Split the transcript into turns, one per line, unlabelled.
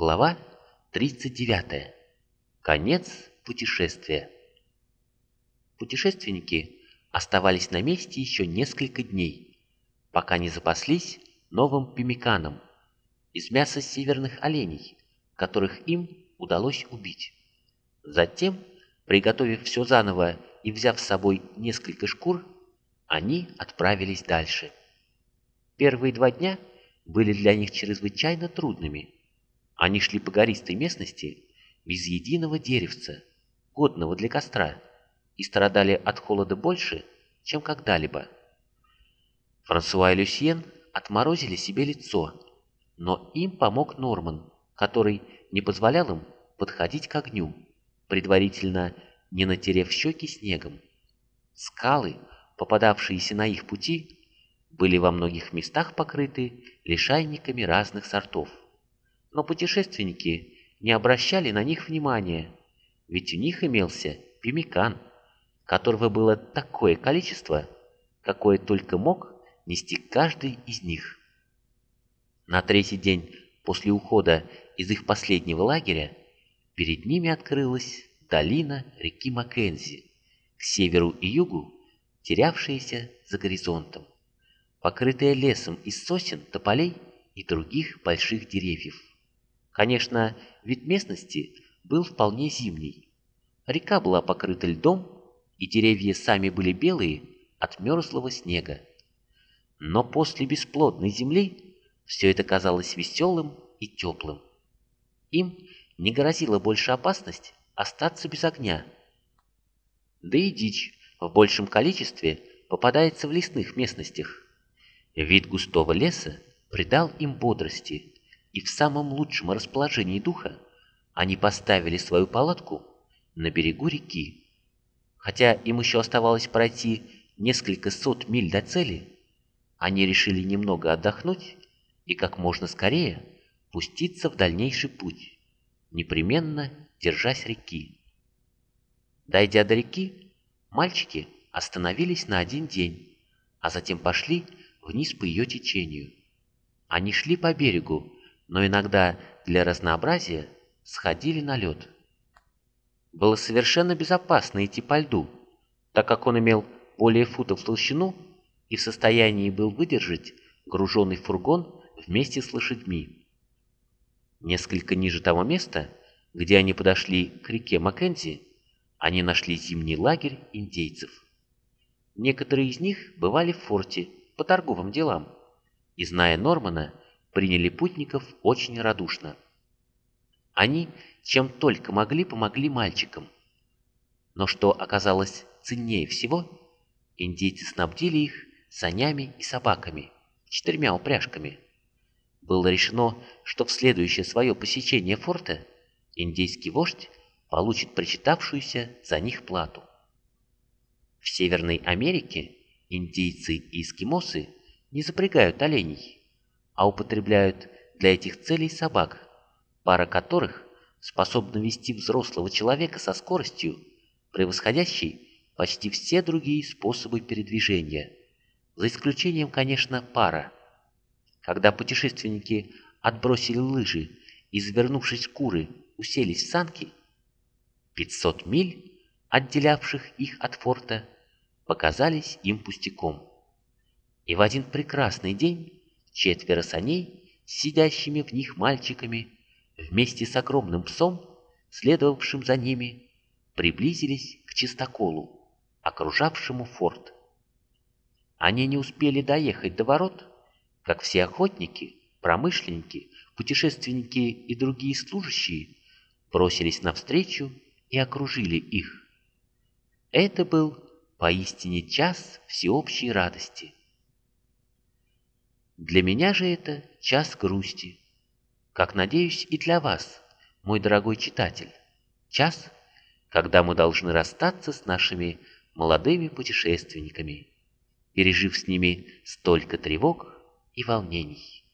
Глава 39. Конец путешествия. Путешественники оставались на месте еще несколько дней, пока не запаслись новым пимиканом из мяса северных оленей, которых им удалось убить. Затем, приготовив все заново и взяв с собой несколько шкур, они отправились дальше. Первые два дня были для них чрезвычайно трудными. Они шли по гористой местности без единого деревца, годного для костра, и страдали от холода больше, чем когда-либо. Франсуа и Люсьен отморозили себе лицо, но им помог Норман, который не позволял им подходить к огню, предварительно не натерев щеки снегом. Скалы, попадавшиеся на их пути, были во многих местах покрыты лишайниками разных сортов. Но путешественники не обращали на них внимания, ведь у них имелся пимикан, которого было такое количество, какое только мог нести каждый из них. На третий день после ухода из их последнего лагеря перед ними открылась долина реки Маккензи, к северу и югу терявшаяся за горизонтом, покрытая лесом из сосен, тополей и других больших деревьев. Конечно, вид местности был вполне зимний. Река была покрыта льдом, и деревья сами были белые от мерзлого снега. Но после бесплодной земли все это казалось веселым и теплым. Им не грозила больше опасность остаться без огня. Да и дичь в большем количестве попадается в лесных местностях. Вид густого леса придал им бодрости, и в самом лучшем расположении духа они поставили свою палатку на берегу реки. Хотя им еще оставалось пройти несколько сот миль до цели, они решили немного отдохнуть и как можно скорее пуститься в дальнейший путь, непременно держась реки. Дойдя до реки, мальчики остановились на один день, а затем пошли вниз по ее течению. Они шли по берегу, но иногда для разнообразия сходили на лед. Было совершенно безопасно идти по льду, так как он имел более футов в толщину и в состоянии был выдержать груженный фургон вместе с лошадьми. Несколько ниже того места, где они подошли к реке Маккензи, они нашли зимний лагерь индейцев. Некоторые из них бывали в форте по торговым делам и, зная Нормана, приняли путников очень радушно. Они, чем только могли, помогли мальчикам. Но что оказалось ценнее всего, индейцы снабдили их санями и собаками, четырьмя упряжками. Было решено, что в следующее свое посещение форта индейский вождь получит причитавшуюся за них плату. В Северной Америке индейцы и эскимосы не запрягают оленей, а употребляют для этих целей собак, пара которых способна вести взрослого человека со скоростью, превосходящей почти все другие способы передвижения, за исключением, конечно, пара – когда путешественники отбросили лыжи и, завернувшись куры, уселись в санки, 500 миль, отделявших их от форта, показались им пустяком. И в один прекрасный день четверо саней, сидящими в них мальчиками, вместе с огромным псом, следовавшим за ними, приблизились к чистоколу, окружавшему форт. Они не успели доехать до ворот, как все охотники, промышленники, путешественники и другие служащие бросились навстречу и окружили их. Это был поистине час всеобщей радости. Для меня же это час грусти, как, надеюсь, и для вас, мой дорогой читатель, час, когда мы должны расстаться с нашими молодыми путешественниками, пережив с ними столько тревог, и волнений.